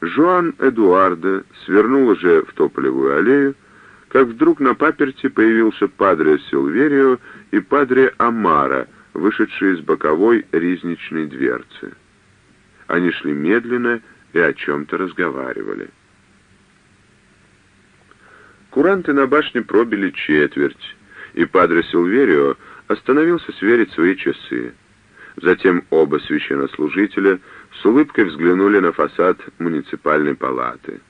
Жуан Эдуарда свернул уже в Тополевую аллею, как вдруг на паперти появился падре Силверио и падре Амара, вышедшие из боковой ризничной дверцы. Они шли медленно и о чем-то разговаривали. Куранты на башне пробили четверть, и падре Силверио остановился сверить свои часы. Затем оба священнослужителя с улыбкой взглянули на фасад муниципальной палаты.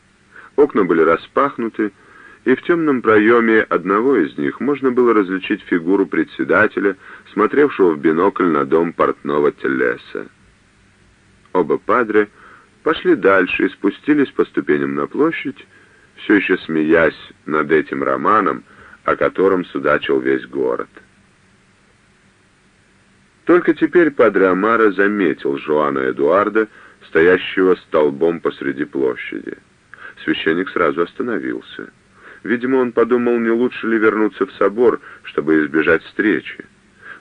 Окна были распахнуты, и в темном проеме одного из них можно было различить фигуру председателя, смотревшего в бинокль на дом портного Телеса. Оба падре пошли дальше и спустились по ступеням на площадь, все еще смеясь над этим романом, о котором судачил весь город. Только теперь Падре Амара заметил Жоана Эдуарда, стоящего столбом посреди площади. Священник сразу остановился. Видимо, он подумал, не лучше ли вернуться в собор, чтобы избежать встречи.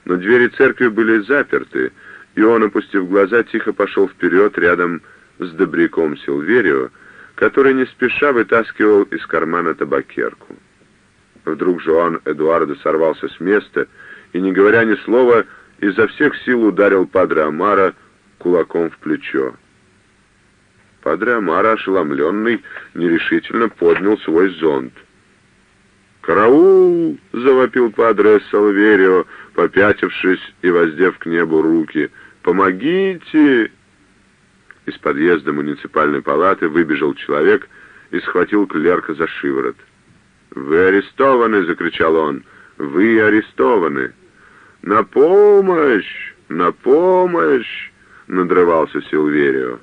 Но двери церкви были заперты, и он, опустив глаза, тихо пошел вперед рядом с добряком Силверио, который не спеша вытаскивал из кармана табакерку. Вдруг Жоан Эдуардо сорвался с места и, не говоря ни слова, изо всех сил ударил Падре Амара кулаком в плечо. Падре Амара, ошеломленный, нерешительно поднял свой зонт. «Караул!» — завопил Падре Салверио, попятившись и воздев к небу руки. «Помогите!» Из подъезда муниципальной палаты выбежал человек и схватил клерка за шиворот. «Вы арестованы!» — закричал он. «Вы арестованы!» «На помощь! На помощь!» — надрывался Силверио.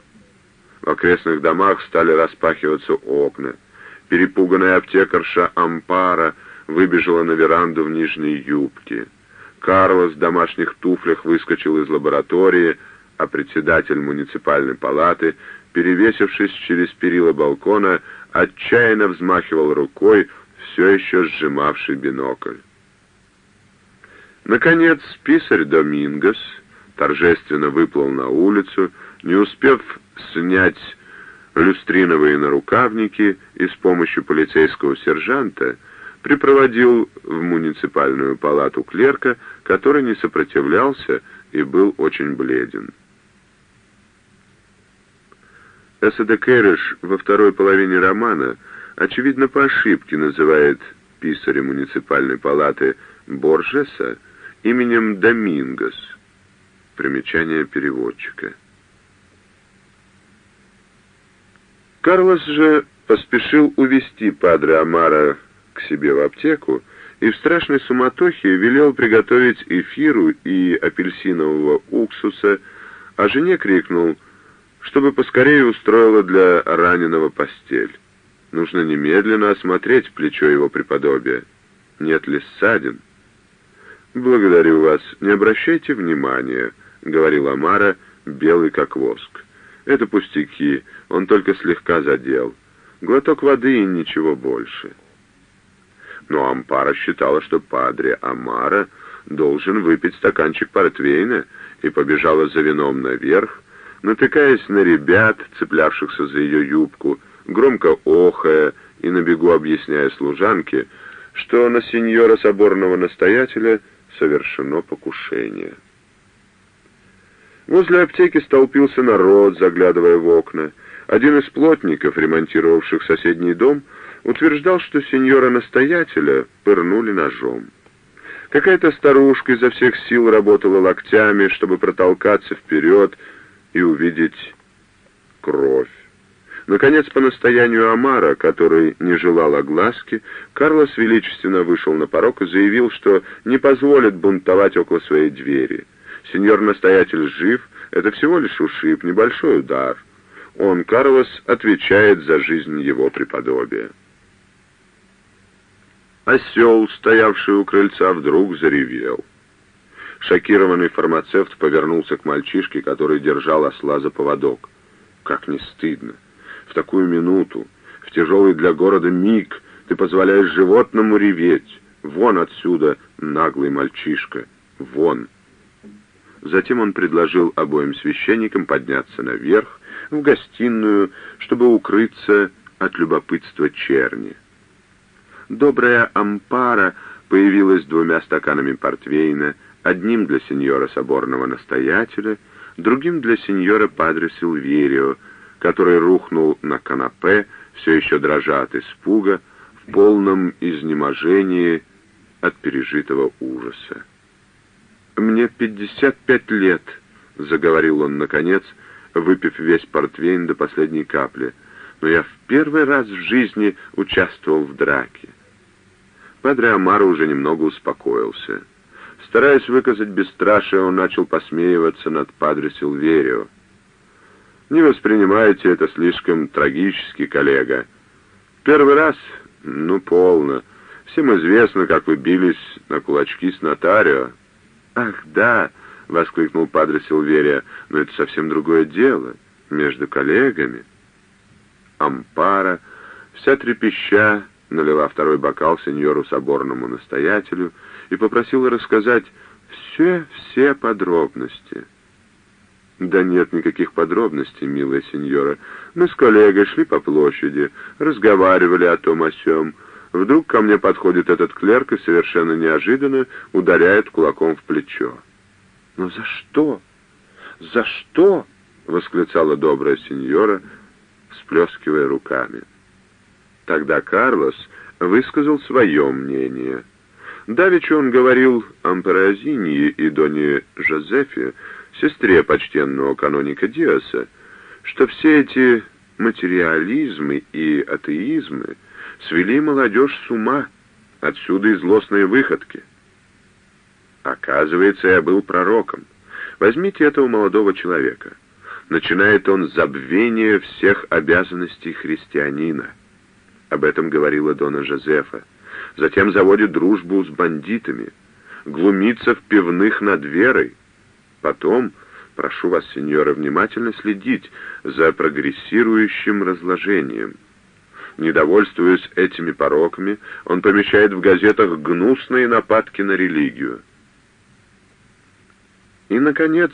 В окрестных домах стали распахиваться окна. Перепуганная аптекарша Ампара выбежала на веранду в нижней юбке. Карлос в домашних туфлях выскочил из лаборатории, а председатель муниципальной палаты, перевесившись через перила балкона, отчаянно взмахивал рукой, все еще сжимавший бинокль. Наконец, писарь Домингос торжественно выплыл на улицу, не успев снять люстриновые нарукавники и с помощью полицейского сержанта припроводил в муниципальную палату клерка, который не сопротивлялся и был очень бледен. Эсседе Кэриш во второй половине романа очевидно по ошибке называет писаря муниципальной палаты Боржеса именем Домингос. Примечание переводчика. Карлос же поспешил увести падре Амара к себе в аптеку и в страшной суматохе велел приготовить эфиру и апельсинового уксуса, а жене крикнул, чтобы поскорее устроила для раненого постель. Нужно немедленно осмотреть плечо его преподобия. Нет ли ссадин? «Благодарю вас. Не обращайте внимания», — говорил Амара, белый как воск. «Это пустяки. Он только слегка задел. Глоток воды и ничего больше». Но Ампара считала, что падре Амара должен выпить стаканчик портвейна, и побежала за вином наверх, натыкаясь на ребят, цеплявшихся за ее юбку, громко охая и на бегу объясняя служанке, что на сеньора соборного настоятеля — совершено покушение. Возле аптеки столпился народ, заглядывая в окна. Один из плотников, ремонтировавших соседний дом, утверждал, что сеньора-настоятеля пырнули ножом. Какая-то старушка изо всех сил работала локтями, чтобы протолкаться вперед и увидеть кровь. Наконец, по настоянию Амара, который не желал огласки, Карлос величественно вышел на порог и заявил, что не позволит бунтовать около своей двери. Сеньор-настоятель жив, это всего лишь ушиб, небольшой удар. Он, Карлос, отвечает за жизнь его преподобия. Осел, стоявший у крыльца, вдруг заревел. Шокированный фармацевт повернулся к мальчишке, который держал осла за поводок. Как не стыдно! В такую минуту, в тяжелый для города миг, ты позволяешь животному реветь. Вон отсюда, наглый мальчишка, вон. Затем он предложил обоим священникам подняться наверх, в гостиную, чтобы укрыться от любопытства черни. Добрая ампара появилась двумя стаканами портвейна, одним для сеньора соборного настоятеля, другим для сеньора Падре Силверио, который рухнул на канапе, все еще дрожа от испуга, в полном изнеможении от пережитого ужаса. «Мне пятьдесят пять лет», — заговорил он наконец, выпив весь портвейн до последней капли, «но я в первый раз в жизни участвовал в драке». Падре Амаро уже немного успокоился. Стараясь выказать бесстрашие, он начал посмеиваться над Падре Силверио. «Не воспринимайте это слишком трагически, коллега. Первый раз? Ну, полно. Всем известно, как вы бились на кулачки с нотарио». «Ах, да!» — воскликнул Падре Силверия. «Но это совсем другое дело. Между коллегами». Ампара, вся трепеща, налила второй бокал сеньору соборному настоятелю и попросила рассказать все-все подробности. «Да нет никаких подробностей, милая сеньора. Мы с коллегой шли по площади, разговаривали о том о сём. Вдруг ко мне подходит этот клерк и совершенно неожиданно ударяет кулаком в плечо. «Но за что? За что?» — восклицала добрая сеньора, всплескивая руками. Тогда Карлос высказал свое мнение. Давеча он говорил Амперозинии и Доне Жозефе, сестре почтенного каноника Диаса, что все эти материализмы и атеизмы свели молодежь с ума, отсюда и злостные выходки. Оказывается, я был пророком. Возьмите этого молодого человека. Начинает он забвение всех обязанностей христианина. Об этом говорила Дона Жозефа. Затем заводит дружбу с бандитами, глумится в пивных над верой. Потом, прошу вас, сеньора, внимательно следить за прогрессирующим разложением. Недовольствуясь этими пороками, он помещает в газетах гнусные нападки на религию. И, наконец,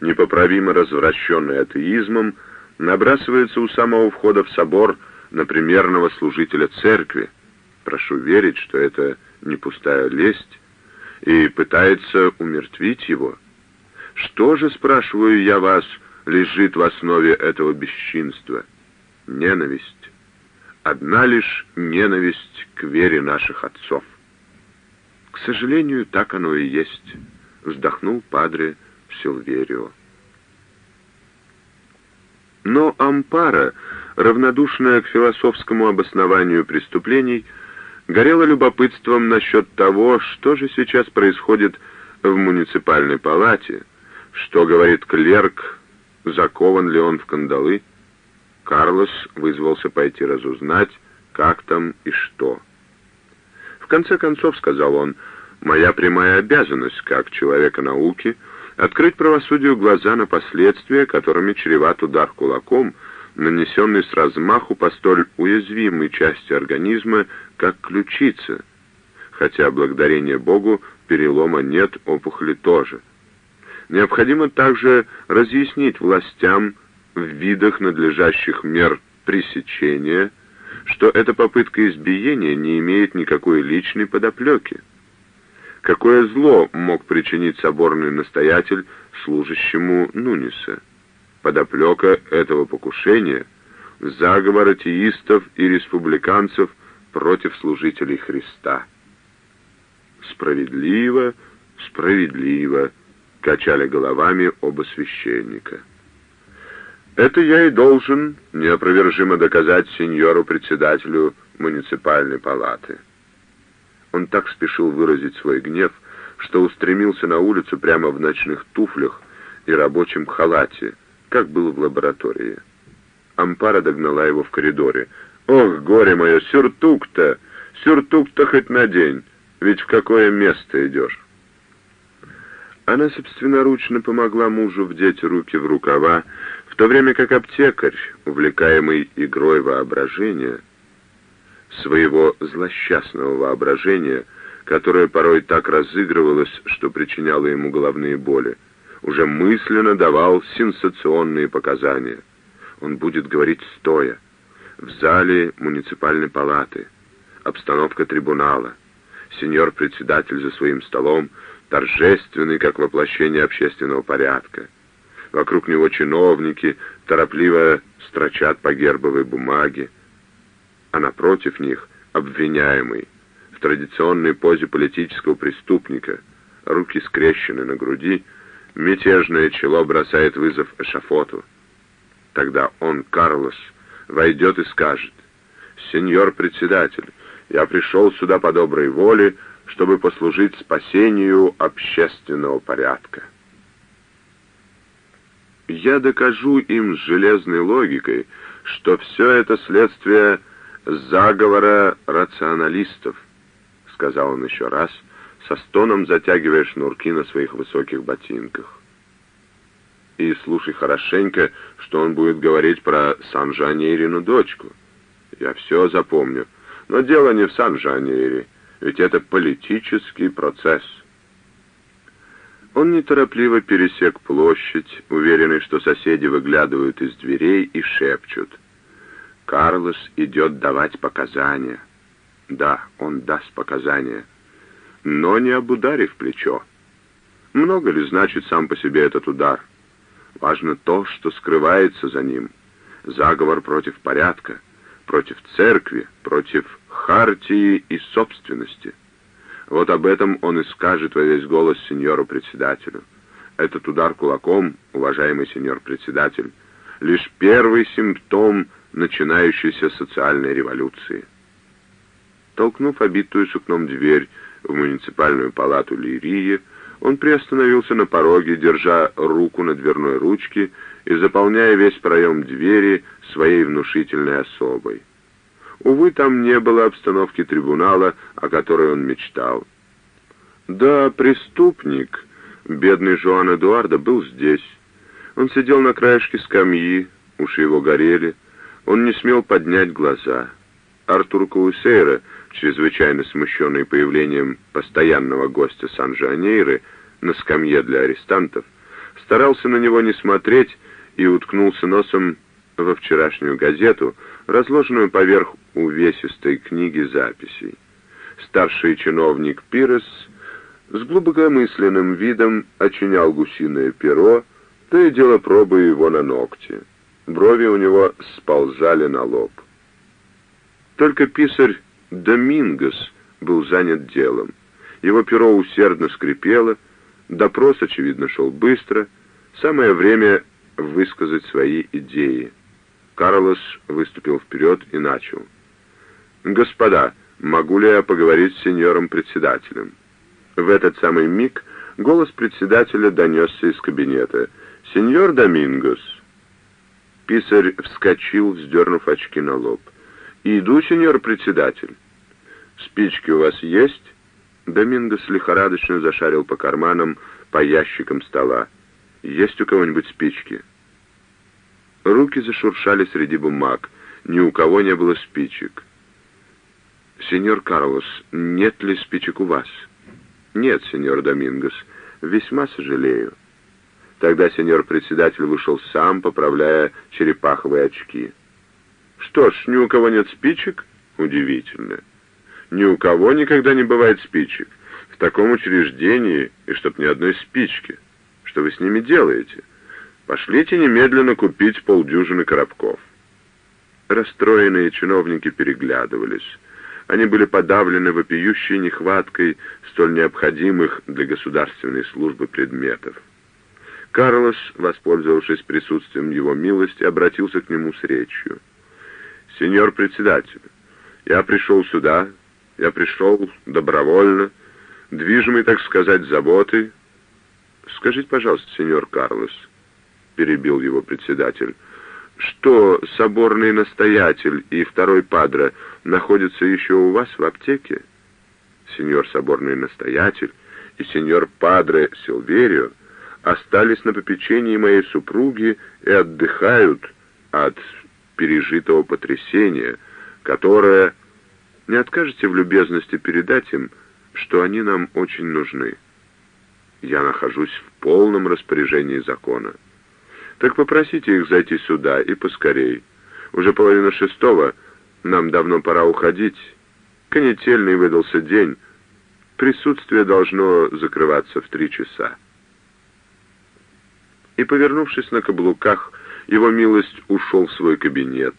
непоправимо развращенный атеизмом, набрасывается у самого входа в собор на примерного служителя церкви, прошу верить, что это не пустая лесть, и пытается умертвить его. Что же, спрашиваю я вас, лежит в основе этого бесчинства? Ненависть одна лишь ненависть к вере наших отцов. К сожалению, так оно и есть, вздохнул падре Силверио. Но Ампара, равнодушная к философскому обоснованию преступлений, горела любопытством насчет того, что же сейчас происходит в муниципальной палате, что говорит клерк, закован ли он в кандалы, Карлос вызвался пойти разузнать, как там и что. В конце концов, сказал он, моя прямая обязанность, как человека науки, открыть правосудию глаза на последствия, которыми чреват удар кулаком, нанесенный с размаху по столь уязвимой части организма, как ключица, хотя, благодарение Богу, перелома нет, опухоли тоже. Необходимо также разъяснить властям, в видах надлежащих мер пресечения, что эта попытка избиения не имеет никакой личной подоплеки. Какое зло мог причинить соборный настоятель служащему Нуниса? Подоплека этого покушения — заговор атеистов и республиканцев против служителей Христа. «Справедливо, справедливо», — качали головами оба священника. Это я и должен неопровержимо доказать сеньору-председателю муниципальной палаты. Он так спешил выразить свой гнев, что устремился на улицу прямо в ночных туфлях и рабочем халате, как было в лаборатории. Ампара догнала его в коридоре. «Ох, горе мое, сюртук-то! Сюртук-то хоть надень, ведь в какое место идешь?» Она собственноручно помогла мужу вдеть руки в рукава, в то время как аптекарь, увлекаемый игрой воображения, своего злосчастного воображения, которое порой так разыгрывалось, что причиняло ему головные боли, уже мысленно давал сенсационные показания. Он будет говорить стоя, в зале муниципальной палаты, обстановка трибунала, сеньор-председатель за своим столом, торжественный, как воплощение общественного порядка. Вокруг него чиновники торопливо строчат по гербовой бумаге, а напротив них обвиняемый в традиционной позе политического преступника, руки скрещены на груди, мятежное чело бросает вызов эшафоту. Тогда он, Карлос, войдет и скажет, «Сеньор председатель, я пришел сюда по доброй воле, чтобы послужить спасению общественного порядка». Я докажу им с железной логикой, что все это следствие заговора рационалистов, сказал он еще раз, со стоном затягивая шнурки на своих высоких ботинках. И слушай хорошенько, что он будет говорить про Сан-Жанейрину дочку. Я все запомню. Но дело не в Сан-Жанейре, ведь это политический процесс. Он неторопливо пересек площадь, уверенный, что соседи выглядывают из дверей и шепчут. Карлос идет давать показания. Да, он даст показания, но не об ударе в плечо. Много ли значит сам по себе этот удар? Важно то, что скрывается за ним. Заговор против порядка, против церкви, против хартии и собственности. Вот об этом он и скажет во весь голос сеньору-председателю. Этот удар кулаком, уважаемый сеньор-председатель, лишь первый симптом начинающейся социальной революции. Толкнув обитую сукном дверь в муниципальную палату Лирии, он приостановился на пороге, держа руку на дверной ручке и заполняя весь проем двери своей внушительной особой. Увы, там не было обстановки трибунала, о которой он мечтал. Да, преступник, бедный Жуан Эдуардо, был здесь. Он сидел на краешке скамьи, уши его горели, он не смел поднять глаза. Артур Каусейра, чрезвычайно смущенный появлением постоянного гостя Сан-Жанейры на скамье для арестантов, старался на него не смотреть и уткнулся носом во вчерашнюю газету, разложенную поверх увесистой книги записей. Старший чиновник Пирес с глубокомысленным видом очинял гусиное перо, то и дело пробуя его на ногти. Брови у него сползали на лоб. Только писарь Домингос был занят делом. Его перо усердно скрипело, допрос, очевидно, шел быстро, самое время высказать свои идеи. Карлос выступил вперед и начал. «Господа, могу ли я поговорить с сеньором-председателем?» В этот самый миг голос председателя донесся из кабинета. «Сеньор Домингос!» Писарь вскочил, вздернув очки на лоб. «Иду, сеньор председатель». «Спички у вас есть?» Домингос лихорадочно зашарил по карманам, по ящикам стола. «Есть у кого-нибудь спички?» Руки зашуршали среди бумаг. Ни у кого не было спичек. «Сеньор Карлос, нет ли спичек у вас?» «Нет, сеньор Домингос, весьма сожалею». Тогда сеньор-председатель вышел сам, поправляя черепаховые очки. «Что ж, ни у кого нет спичек? Удивительно. Ни у кого никогда не бывает спичек. В таком учреждении, и чтоб ни одной спички. Что вы с ними делаете? Пошлите немедленно купить полдюжины коробков». Расстроенные чиновники переглядывались. Они были подавлены вопиющей нехваткой столь необходимых для государственной службы предметов. Карлос, воспользовавшись присутствием его милости, обратился к нему с речью. «Сеньор председатель, я пришел сюда, я пришел добровольно, движимый, так сказать, заботой». «Скажите, пожалуйста, сеньор Карлос», — перебил его председатель, «что соборный настоятель и второй падре находятся еще у вас в аптеке?» «Сеньор соборный настоятель и сеньор падре Силверио остались на попечении моей супруги и отдыхают от пережитого потрясения, которое... Не откажете в любезности передать им, что они нам очень нужны. Я нахожусь в полном распоряжении закона. Так попросите их зайти сюда и поскорей. Уже половина шестого, нам давно пора уходить. Конетельный выдался день. Присутствие должно закрываться в три часа. И, повернувшись на каблуках, его милость ушел в свой кабинет.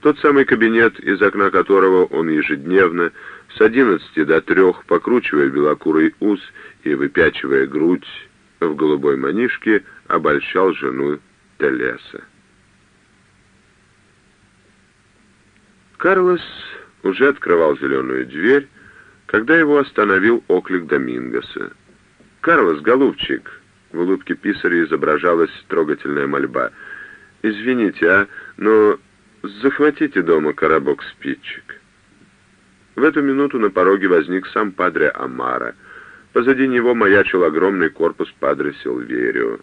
Тот самый кабинет, из окна которого он ежедневно с одиннадцати до трех, покручивая белокурый ус и выпячивая грудь в голубой манишке, обольщал жену Телеса. Карлос уже открывал зеленую дверь, когда его остановил оклик Домингоса. «Карлос, голубчик!» В улыбке писаря изображалась трогательная мольба. «Извините, а, но захватите дома коробок спичек». В эту минуту на пороге возник сам падре Амара. Позади него маячил огромный корпус падре Силверио.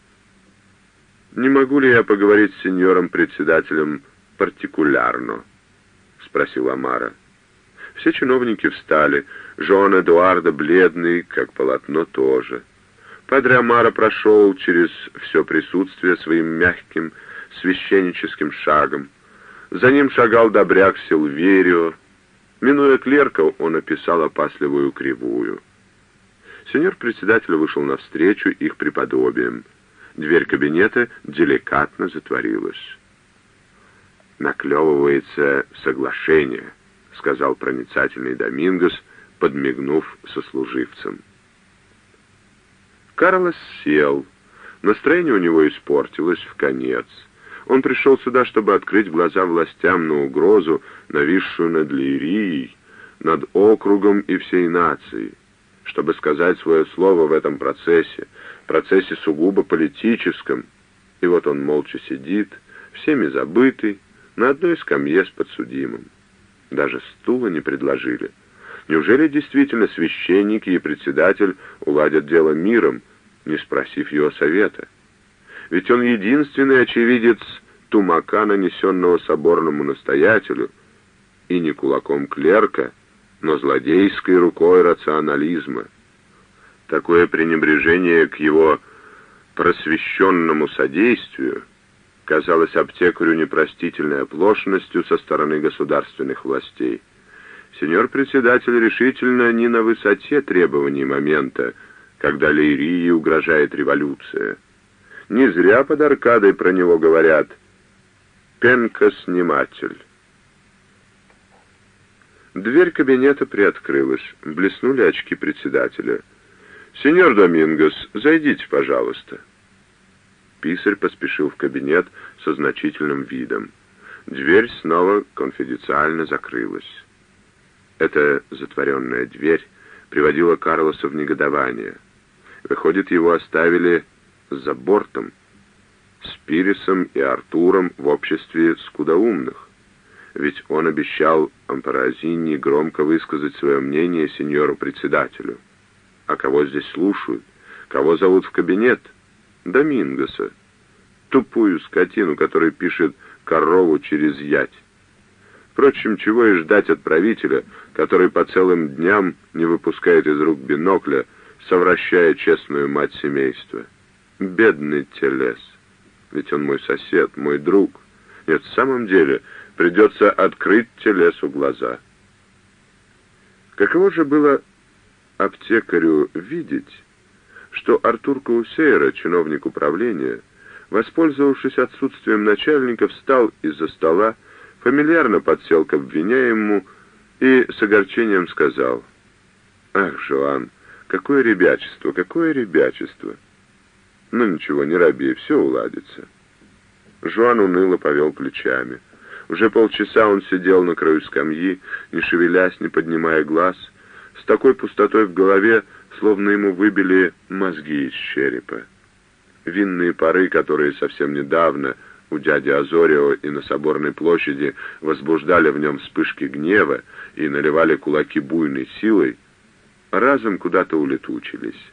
«Не могу ли я поговорить с сеньором-председателем партикулярно?» — спросил Амара. Все чиновники встали, Жон Эдуарда, бледный, как полотно, тоже. Падре Амара прошел через все присутствие своим мягким священническим шагом. За ним шагал добряк Силверио. Минуя клерка, он описал опасливую кривую. Сеньор председатель вышел навстречу их преподобием. Дверь кабинета деликатно затворилась. «Наклевывается соглашение», — сказал проницательный Домингос, подмигнув сослуживцам. Карлос сел. Настроение у него испортилось в конец. Он пришел сюда, чтобы открыть глаза властям на угрозу, нависшую над Лирией, над округом и всей нацией, чтобы сказать свое слово в этом процессе, процессе сугубо политическом. И вот он молча сидит, всеми забытый, на одной скамье с подсудимым. Даже стула не предложили. Неужели действительно священники и председатель уладят дело миром, не спросив его совета? Ведь он единственный очевидец тумака, нанесенного соборному настоятелю, и не кулаком клерка, но злодейской рукой рационализма. Такое пренебрежение к его просвещенному содействию казалось аптекарю непростительной оплошностью со стороны государственных властей. Сеньор председатель решительно не на высоте требований момента, когда Лейрии угрожает революция. Не зря под аркадой про него говорят «пенка-сниматель». Дверь кабинета приоткрылась, блеснули очки председателя. «Сеньор Домингос, зайдите, пожалуйста». Писарь поспешил в кабинет со значительным видом. Дверь снова конфиденциально закрылась. Эта затворенная дверь приводила Карлоса в негодование. Выходит, его оставили за бортом, с Пирисом и Артуром в обществе скудоумных. Ведь он обещал Ампаразини громко высказать свое мнение сеньору-председателю. А кого здесь слушают? Кого зовут в кабинет? Домингоса. Тупую скотину, которая пишет корову через ять. Впрочем, чего и ждать от правителя, который по целым дням не выпускает из рук бинокля, совращая честную мать семейства. Бедный телес. Ведь он мой сосед, мой друг. Нет, в самом деле, придется открыть телесу глаза. Каково же было аптекарю видеть, что Артур Каусейра, чиновник управления, воспользовавшись отсутствием начальника, встал из-за стола, фамильярно подсел к обвиняемому и с огорчением сказал, «Ах, Жоан, какое ребячество, какое ребячество!» «Ну ничего, не робей, все уладится». Жуан уныло повел плечами. Уже полчаса он сидел на краю скамьи, не шевелясь, не поднимая глаз, с такой пустотой в голове, словно ему выбили мозги из черепа. Винные пары, которые совсем недавно у дяди Азорио и на Соборной площади возбуждали в нем вспышки гнева и наливали кулаки буйной силой, разом куда-то улетучились.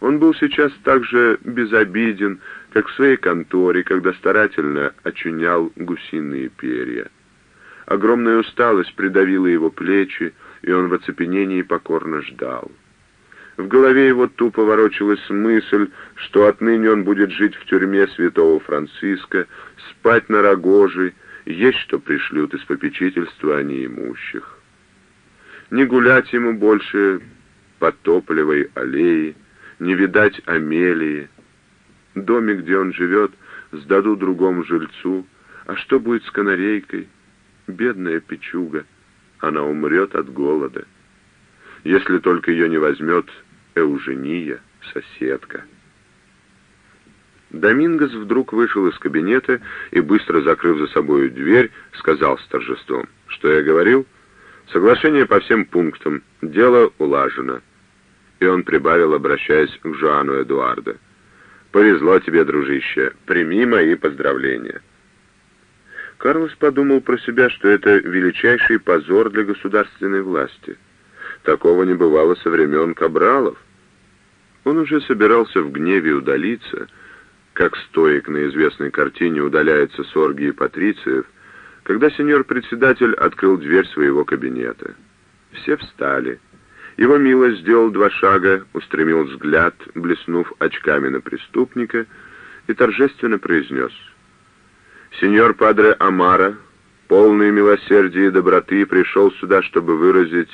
Он был сейчас так же безобиден, как в своей конторе, когда старательно очунял гусиные перья. Огромная усталость придавила его плечи, и он в оцепенении покорно ждал. В голове его тупо ворочалась мысль, что отныне он будет жить в тюрьме святого Франциска, спать на рогоже, есть что пришлют из попечительства о неимущих. Не гулять ему больше по топливой аллее, не видать Амелии. Домик, где он живет, сдадут другому жильцу. А что будет с канарейкой? Бедная печуга. Она умрет от голода. Если только ее не возьмет Эужения, соседка. Домингос вдруг вышел из кабинета и, быстро закрыв за собой дверь, сказал с торжеством, что я говорил, соглашение по всем пунктам, дело улажено. И он прибавил, обращаясь к Жуану Эдуарда. «Повезло тебе, дружище, прими мои поздравления». Карлос подумал про себя, что это величайший позор для государственной власти. Такого не бывало со времен Кабралов. Он уже собирался в гневе удалиться, как стоик на известной картине удаляется с оргии патрициев, когда сеньор-председатель открыл дверь своего кабинета. Все встали. Его милость сделал два шага, устремил взгляд, блеснув очками на преступника, и торжественно произнес. «Сеньор Падре Амара, полный милосердия и доброты, пришел сюда, чтобы выразить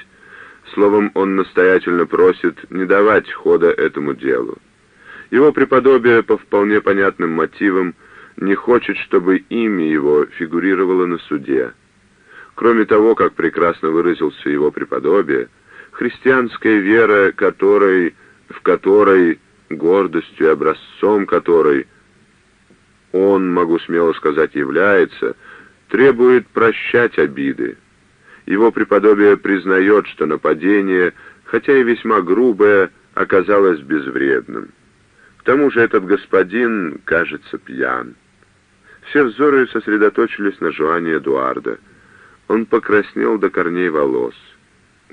Словом, он настоятельно просит не давать хода этому делу. Его преподобие по вполне понятным мотивам не хочет, чтобы имя его фигурировало на суде. Кроме того, как прекрасно выразился его преподобие, христианская вера, которой, в которой, гордостью и образцом которой он, могу смело сказать, является, требует прощать обиды, его преподобие признает, что нападение, хотя и весьма грубое, оказалось безвредным. К тому же этот господин, кажется, пьян. Все взоры сосредоточились на Жуане Эдуарда. Он покраснел до корней волос.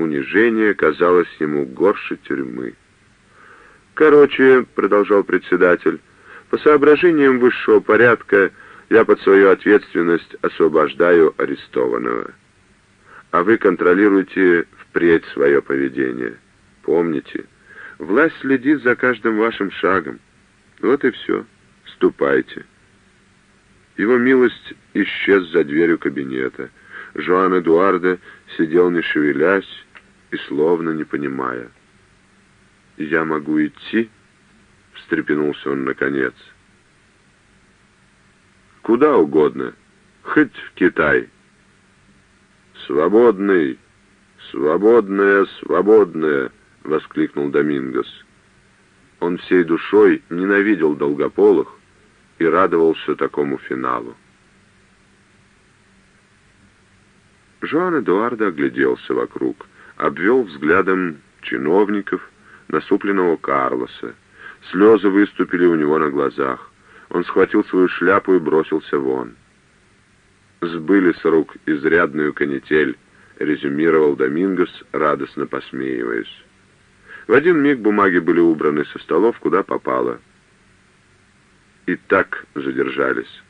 Унижение казалось ему горше тюрьмы. «Короче», — продолжал председатель, — «по соображениям высшего порядка я под свою ответственность освобождаю арестованного» а вы контролируете впредь свое поведение. Помните, власть следит за каждым вашим шагом. Вот и все. Ступайте. Его милость исчез за дверью кабинета. Жоан Эдуарда сидел не шевелясь и словно не понимая. «Я могу идти?» — встрепенулся он наконец. «Куда угодно, хоть в Китай». «Свободный! Свободная, свободная!» — воскликнул Домингос. Он всей душой ненавидел Долгополых и радовался такому финалу. Жоан Эдуардо огляделся вокруг, обвел взглядом чиновников, насупленного Карлоса. Слезы выступили у него на глазах. Он схватил свою шляпу и бросился вон сбыли с рук изрядную канитель, резюмировал Домингос, радостно посмеиваясь. В один миг бумаги были убраны со столов, куда попало. И так задержались.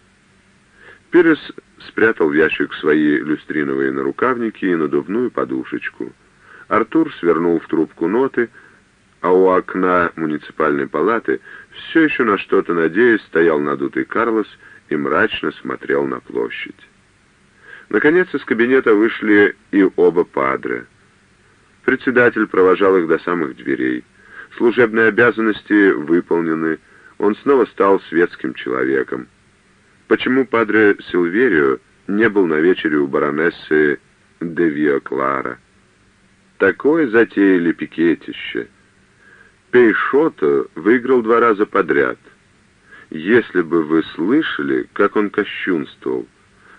Перес спрятал в ящик свои люстриновые нарукавники и надувную подушечку. Артур свернул в трубку ноты, а у окна муниципальной палаты все еще на что-то надеясь стоял надутый Карлос и мрачно смотрел на площадь. Наконец из кабинета вышли и оба падре. Председатель провожал их до самых дверей. Служебные обязанности выполнены, он снова стал светским человеком. Почему падре Силверио не был на вечере у баронессы де Виоклара? Такое затеяли пикетище. Пейшото выиграл два раза подряд. Если бы вы слышали, как он кощунствовал,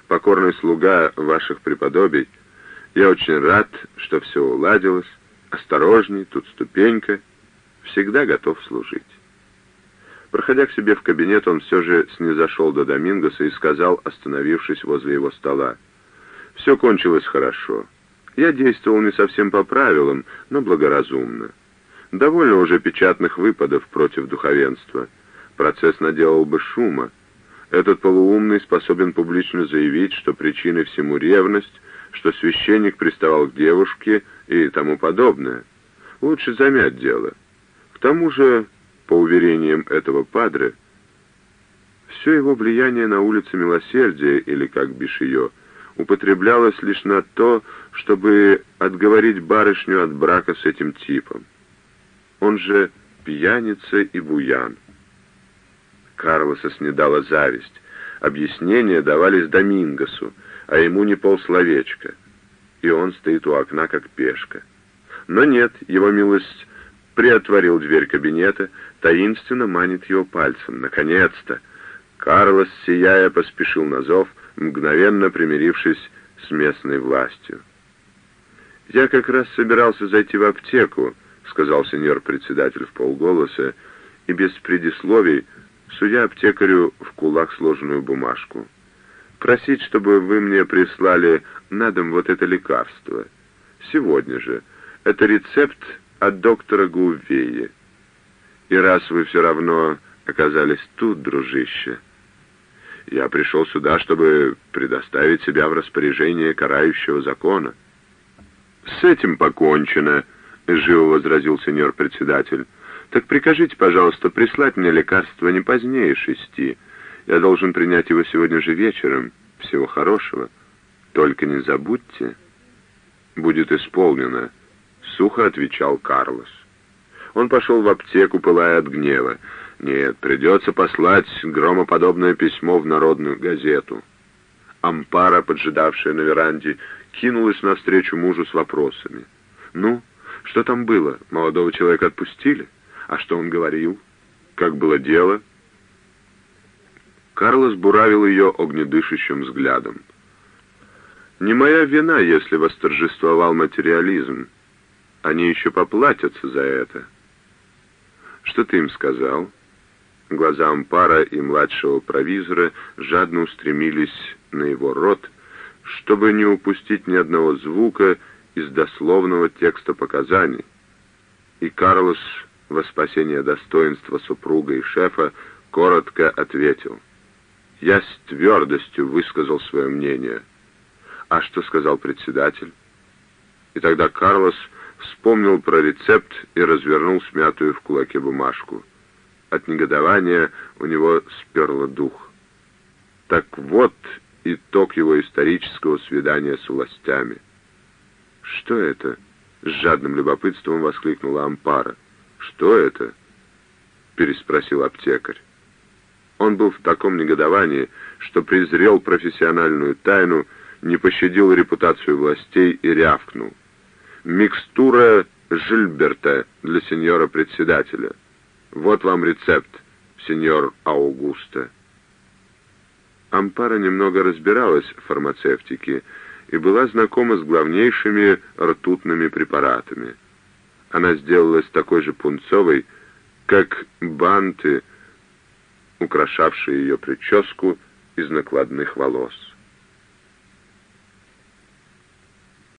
покорный слуга ваших преподобий. Я очень рад, что все уладилось. Осторожней, тут ступенька. Всегда готов служить. Проходя к себе в кабинет, он все же снизошел до Домингоса и сказал, остановившись возле его стола. «Все кончилось хорошо. Я действовал не совсем по правилам, но благоразумно. Довольно уже печатных выпадов против духовенства. Процесс наделал бы шума. Этот полуумный способен публично заявить, что причиной всему ревность, что священник приставал к девушке и тому подобное. Лучше замять дело. тому же, по уверениям этого падре, все его влияние на улице Милосердия, или как бишь ее, употреблялось лишь на то, чтобы отговорить барышню от брака с этим типом. Он же пьяница и буян. Карлоса снедала зависть. Объяснения давались Домингосу, а ему не полсловечка. И он стоит у окна, как пешка. Но нет, его милость приотворил дверь кабинета, таинственно манит его пальцем. Наконец-то! Карлос, сияя, поспешил на зов, мгновенно примирившись с местной властью. «Я как раз собирался зайти в аптеку», — сказал сеньор-председатель в полголоса, и без предисловий, судя аптекарю в кулак сложенную бумажку. «Просить, чтобы вы мне прислали на дом вот это лекарство. Сегодня же. Это рецепт от доктора Гувеи. И раз вы все равно оказались тут, дружище, я пришел сюда, чтобы предоставить себя в распоряжение карающего закона. С этим покончено, живо возразил сеньор-председатель. Так прикажите, пожалуйста, прислать мне лекарство не позднее шести. Я должен принять его сегодня же вечером. Всего хорошего. Только не забудьте. Будет исполнено сухо отвечал Карлос. Он пошел в аптеку, пылая от гнева. Нет, придется послать громоподобное письмо в народную газету. Ампара, поджидавшая на веранде, кинулась навстречу мужу с вопросами. «Ну, что там было? Молодого человека отпустили? А что он говорил? Как было дело?» Карлос буравил ее огнедышащим взглядом. «Не моя вина, если восторжествовал материализм. Они еще поплатятся за это. Что ты им сказал? Глаза Ампара и младшего провизора жадно устремились на его рот, чтобы не упустить ни одного звука из дословного текста показаний. И Карлос, во спасение достоинства супруга и шефа, коротко ответил. «Я с твердостью высказал свое мнение». «А что сказал председатель?» И тогда Карлос вспомнил про рецепт и развернул смятую в кулаке бумажку. От негодования у него сперло дух. Так вот итог его исторического свидания с властями. «Что это?» — с жадным любопытством воскликнула Ампара. «Что это?» — переспросил аптекарь. Он был в таком негодовании, что презрел профессиональную тайну, не пощадил репутацию властей и рявкнул. Микстура Жильберта для сеньора-председателя. Вот вам рецепт, сеньор Аугуста. Ампара немного разбиралась в фармацевтике и была знакома с главнейшими ртутными препаратами. Она сделалась такой же пунцовой, как банты, украшавшие ее прическу из накладных волос.